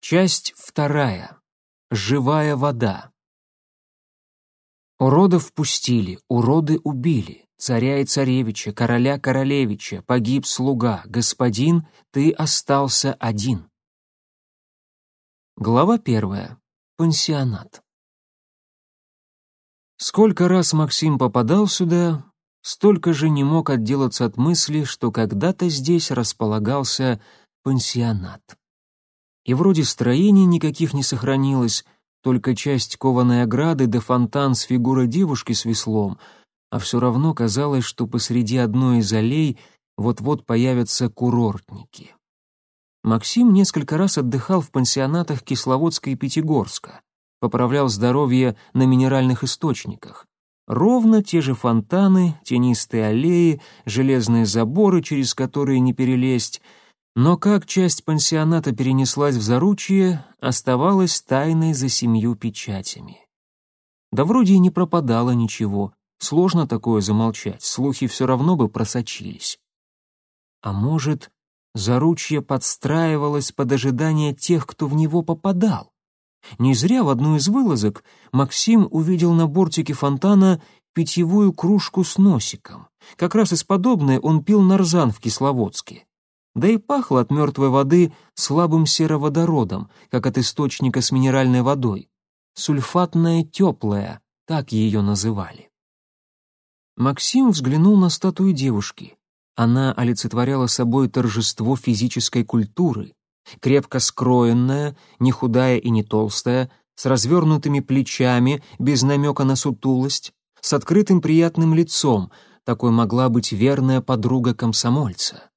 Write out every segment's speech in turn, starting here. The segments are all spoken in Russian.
Часть вторая. Живая вода. Уродов пустили, уроды убили, царя и царевича, короля королевича, погиб слуга, господин, ты остался один. Глава первая. Пансионат. Сколько раз Максим попадал сюда, столько же не мог отделаться от мысли, что когда-то здесь располагался пансионат. И вроде строений никаких не сохранилось, только часть кованой ограды да фонтан с фигурой девушки с веслом, а все равно казалось, что посреди одной из аллей вот-вот появятся курортники. Максим несколько раз отдыхал в пансионатах Кисловодска и Пятигорска, поправлял здоровье на минеральных источниках. Ровно те же фонтаны, тенистые аллеи, железные заборы, через которые не перелезть — но как часть пансионата перенеслась в заручье, оставалась тайной за семью печатями. Да вроде и не пропадало ничего, сложно такое замолчать, слухи все равно бы просочились. А может, заручье подстраивалось под ожидание тех, кто в него попадал? Не зря в одну из вылазок Максим увидел на бортике фонтана питьевую кружку с носиком. Как раз из подобной он пил нарзан в Кисловодске да и пахло от мертвой воды слабым сероводородом, как от источника с минеральной водой. Сульфатная теплая, так ее называли. Максим взглянул на статую девушки. Она олицетворяла собой торжество физической культуры, крепко скроенная, не худая и не толстая, с развернутыми плечами, без намека на сутулость, с открытым приятным лицом, такой могла быть верная подруга комсомольца.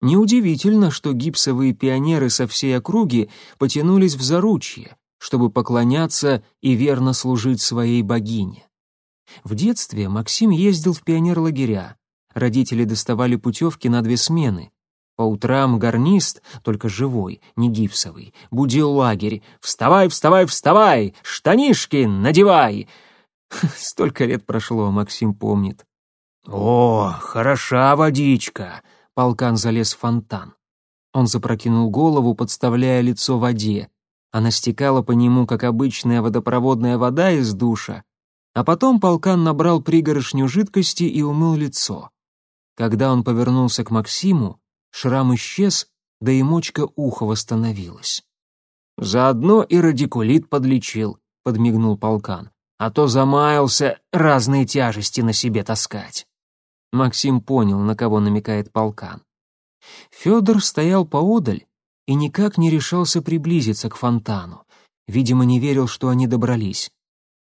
Неудивительно, что гипсовые пионеры со всей округи потянулись в заручье, чтобы поклоняться и верно служить своей богине. В детстве Максим ездил в пионерлагеря. Родители доставали путевки на две смены. По утрам гарнист, только живой, не гипсовый, будил лагерь. «Вставай, вставай, вставай! Штанишки надевай!» Столько лет прошло, Максим помнит. «О, хороша водичка!» Полкан залез в фонтан. Он запрокинул голову, подставляя лицо воде. Она стекала по нему, как обычная водопроводная вода из душа. А потом полкан набрал пригоршню жидкости и умыл лицо. Когда он повернулся к Максиму, шрам исчез, да и мочка уха восстановилась. «Заодно и радикулит подлечил», — подмигнул полкан. «А то замаялся разные тяжести на себе таскать». Максим понял, на кого намекает полкан. Федор стоял поодаль и никак не решался приблизиться к фонтану. Видимо, не верил, что они добрались.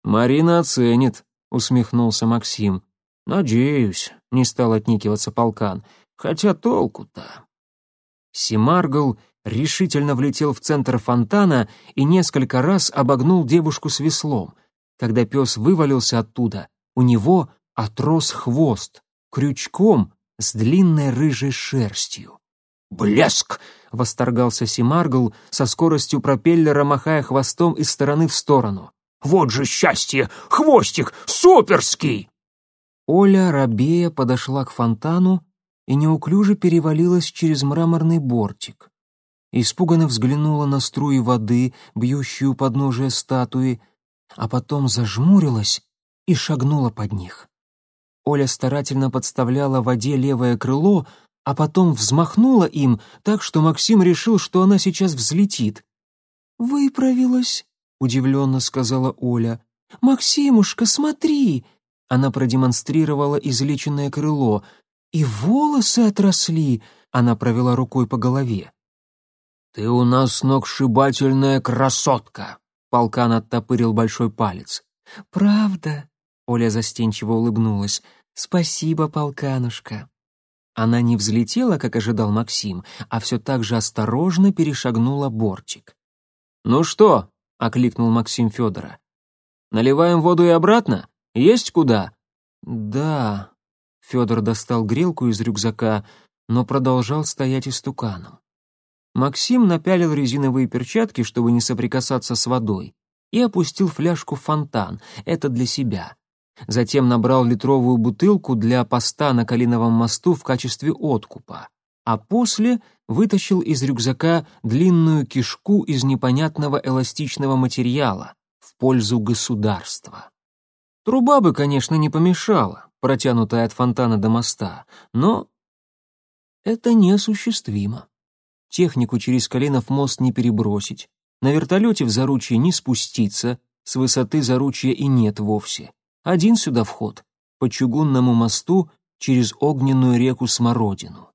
«Марина оценит», — усмехнулся Максим. «Надеюсь», — не стал отникиваться полкан. «Хотя толку-то». Симаргл решительно влетел в центр фонтана и несколько раз обогнул девушку с веслом. Когда пес вывалился оттуда, у него отрос хвост крючком с длинной рыжей шерстью. «Блеск!» — восторгался Симаргл, со скоростью пропеллера махая хвостом из стороны в сторону. «Вот же счастье! Хвостик! Суперский!» Оля, рабея, подошла к фонтану и неуклюже перевалилась через мраморный бортик. Испуганно взглянула на струи воды, бьющую у подножия статуи, а потом зажмурилась и шагнула под них. Оля старательно подставляла воде левое крыло, а потом взмахнула им так, что Максим решил, что она сейчас взлетит. «Выправилась», — удивленно сказала Оля. «Максимушка, смотри!» Она продемонстрировала излеченное крыло. «И волосы отросли!» — она провела рукой по голове. «Ты у нас сногсшибательная красотка!» — полкан оттопырил большой палец. «Правда?» Оля застенчиво улыбнулась. «Спасибо, полканушка». Она не взлетела, как ожидал Максим, а все так же осторожно перешагнула бортик. «Ну что?» — окликнул Максим Федора. «Наливаем воду и обратно? Есть куда?» «Да». Федор достал грелку из рюкзака, но продолжал стоять истуканом. Максим напялил резиновые перчатки, чтобы не соприкасаться с водой, и опустил фляжку в фонтан, это для себя. Затем набрал литровую бутылку для поста на Калиновом мосту в качестве откупа. а после вытащил из рюкзака длинную кишку из непонятного эластичного материала в пользу государства. Труба бы, конечно, не помешала, протянутая от фонтана до моста, но это неосуществимо. Технику через Коленов мост не перебросить, на вертолете в заручье не спуститься, с высоты заручья и нет вовсе. Один сюда вход, по чугунному мосту через огненную реку Смородину.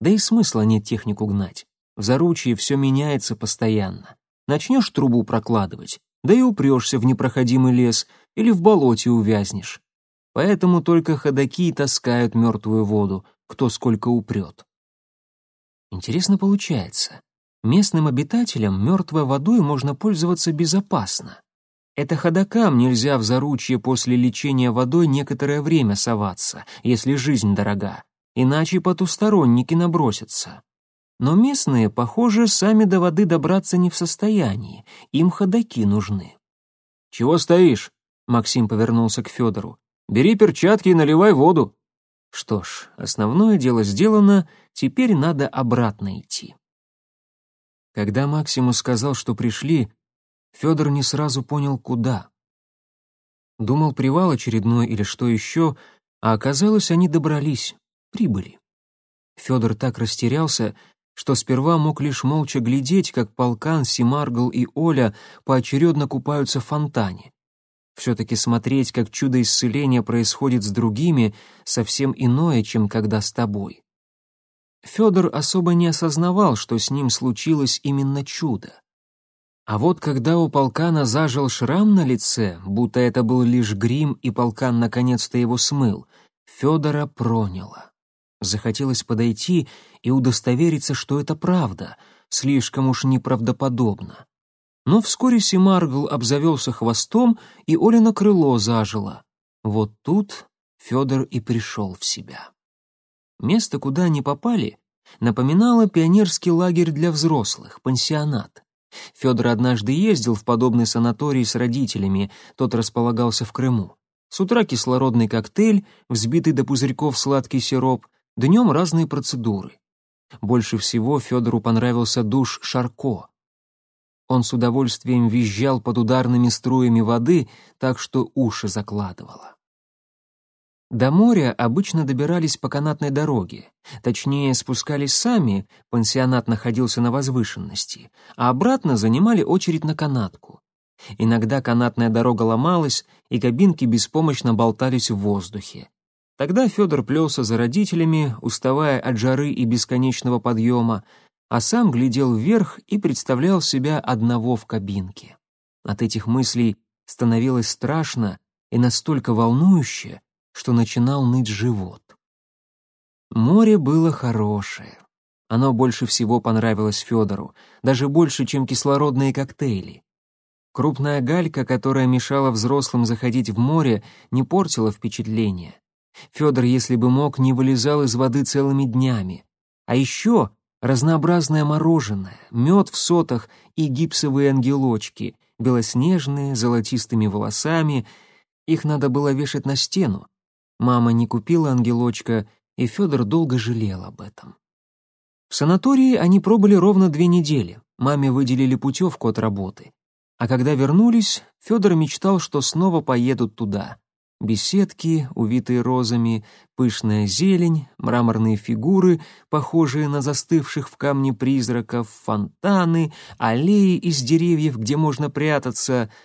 Да и смысла нет технику гнать. В заручье все меняется постоянно. Начнешь трубу прокладывать, да и упрешься в непроходимый лес или в болоте увязнешь. Поэтому только ходаки таскают мертвую воду, кто сколько упрет. Интересно получается. Местным обитателям мертвой водой можно пользоваться безопасно. Это ходокам нельзя в заручье после лечения водой некоторое время соваться, если жизнь дорога, иначе потусторонники набросятся. Но местные, похоже, сами до воды добраться не в состоянии, им ходаки нужны. «Чего стоишь?» — Максим повернулся к Федору. «Бери перчатки и наливай воду». Что ж, основное дело сделано, теперь надо обратно идти. Когда Максиму сказал, что пришли, Федор не сразу понял, куда. Думал, привал очередной или что еще, а оказалось, они добрались, прибыли. Федор так растерялся, что сперва мог лишь молча глядеть, как полкан, Симаргл и Оля поочередно купаются в фонтане. Все-таки смотреть, как чудо исцеления происходит с другими, совсем иное, чем когда с тобой. Федор особо не осознавал, что с ним случилось именно чудо. А вот когда у полкана зажил шрам на лице, будто это был лишь грим, и полкан наконец-то его смыл, Федора проняло. Захотелось подойти и удостовериться, что это правда, слишком уж неправдоподобно. Но вскоре Семаргл обзавелся хвостом, и Олино крыло зажило. Вот тут Федор и пришел в себя. Место, куда они попали, напоминало пионерский лагерь для взрослых, пансионат. Федор однажды ездил в подобный санаторий с родителями, тот располагался в Крыму. С утра кислородный коктейль, взбитый до пузырьков сладкий сироп, днем разные процедуры. Больше всего Федору понравился душ Шарко. Он с удовольствием визжал под ударными струями воды, так что уши закладывало. До моря обычно добирались по канатной дороге, точнее спускались сами, пансионат находился на возвышенности, а обратно занимали очередь на канатку. Иногда канатная дорога ломалась, и кабинки беспомощно болтались в воздухе. Тогда Федор плелся за родителями, уставая от жары и бесконечного подъема, а сам глядел вверх и представлял себя одного в кабинке. От этих мыслей становилось страшно и настолько волнующе, что начинал ныть живот. Море было хорошее. Оно больше всего понравилось Федору, даже больше, чем кислородные коктейли. Крупная галька, которая мешала взрослым заходить в море, не портила впечатление. Федор, если бы мог, не вылезал из воды целыми днями. А еще разнообразное мороженое, мед в сотах и гипсовые ангелочки, белоснежные, золотистыми волосами. Их надо было вешать на стену, Мама не купила ангелочка, и Федор долго жалел об этом. В санатории они пробыли ровно две недели. Маме выделили путевку от работы. А когда вернулись, Федор мечтал, что снова поедут туда. Беседки, увитые розами, пышная зелень, мраморные фигуры, похожие на застывших в камне призраков, фонтаны, аллеи из деревьев, где можно прятаться —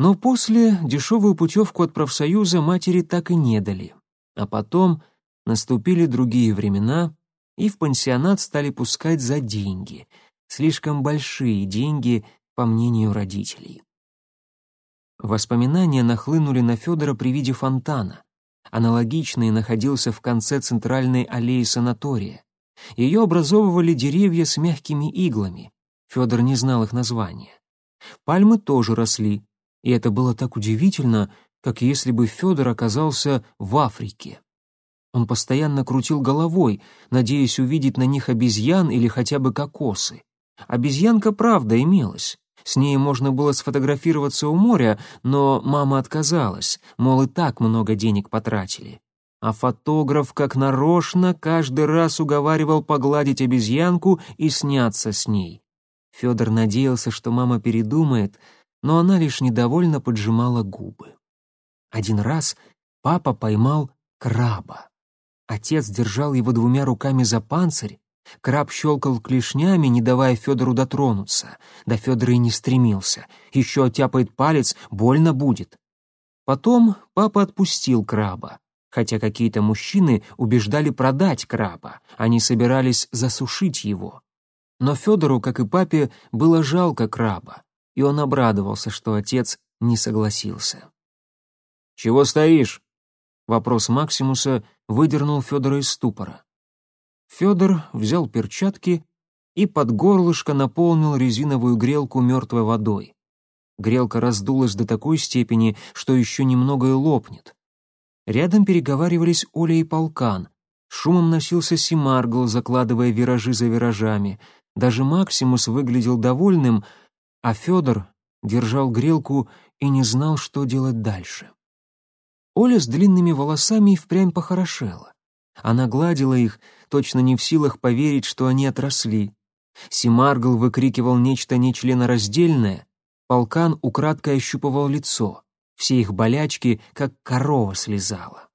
но после дешевую путевку от профсоюза матери так и не дали. А потом наступили другие времена, и в пансионат стали пускать за деньги. Слишком большие деньги, по мнению родителей. Воспоминания нахлынули на Федора при виде фонтана. Аналогичный находился в конце центральной аллеи санатория. Ее образовывали деревья с мягкими иглами. Федор не знал их названия. Пальмы тоже росли, и это было так удивительно, как если бы Федор оказался в Африке. Он постоянно крутил головой, надеясь увидеть на них обезьян или хотя бы кокосы. Обезьянка правда имелась. С ней можно было сфотографироваться у моря, но мама отказалась, мол, и так много денег потратили. а фотограф как нарочно каждый раз уговаривал погладить обезьянку и сняться с ней. Федор надеялся, что мама передумает, но она лишь недовольно поджимала губы. Один раз папа поймал краба. Отец держал его двумя руками за панцирь, краб щелкал клешнями, не давая Федору дотронуться. Да Федор и не стремился. Еще оттяпает палец, больно будет. Потом папа отпустил краба, хотя какие-то мужчины убеждали продать краба, они собирались засушить его. Но Федору, как и папе, было жалко краба, и он обрадовался, что отец не согласился. «Чего стоишь?» Вопрос Максимуса выдернул Федора из ступора. Федор взял перчатки и под горлышко наполнил резиновую грелку мертвой водой. Грелка раздулась до такой степени, что еще немного и лопнет. Рядом переговаривались Оля и Полкан. Шумом носился Симаргл, закладывая виражи за виражами. Даже Максимус выглядел довольным, а Федор держал грелку и не знал, что делать дальше. Оля с длинными волосами впрямь похорошела. Она гладила их, точно не в силах поверить, что они отросли. Симаргл выкрикивал нечто нечленораздельное, Полкан украдкой ощупывал лицо. Все их болячки, как корова, слезала.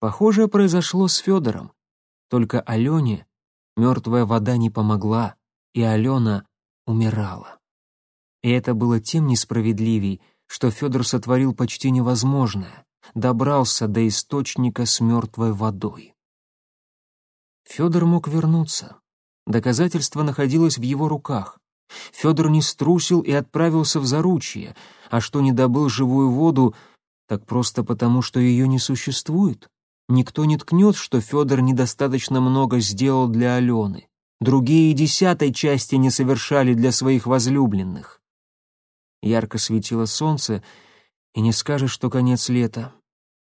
Похожее произошло с Федором. Только Алене мертвая вода не помогла, и Алена умирала. И это было тем несправедливей, что Федор сотворил почти невозможное, добрался до источника с мертвой водой. Федор мог вернуться. Доказательство находилось в его руках. Федор не струсил и отправился в заручье, а что не добыл живую воду, так просто потому, что ее не существует. Никто не ткнет, что Федор недостаточно много сделал для Алены. Другие десятой части не совершали для своих возлюбленных. Ярко светило солнце, и не скажешь, что конец лета.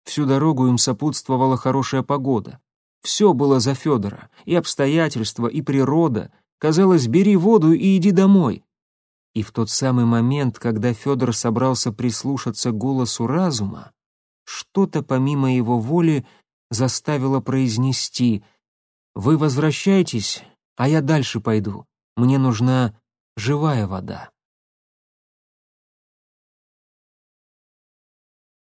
Всю дорогу им сопутствовала хорошая погода. Все было за Федора, и обстоятельства, и природа, Казалось, бери воду и иди домой. И в тот самый момент, когда Федор собрался прислушаться голосу разума, что-то помимо его воли заставило произнести «Вы возвращайтесь, а я дальше пойду. Мне нужна живая вода».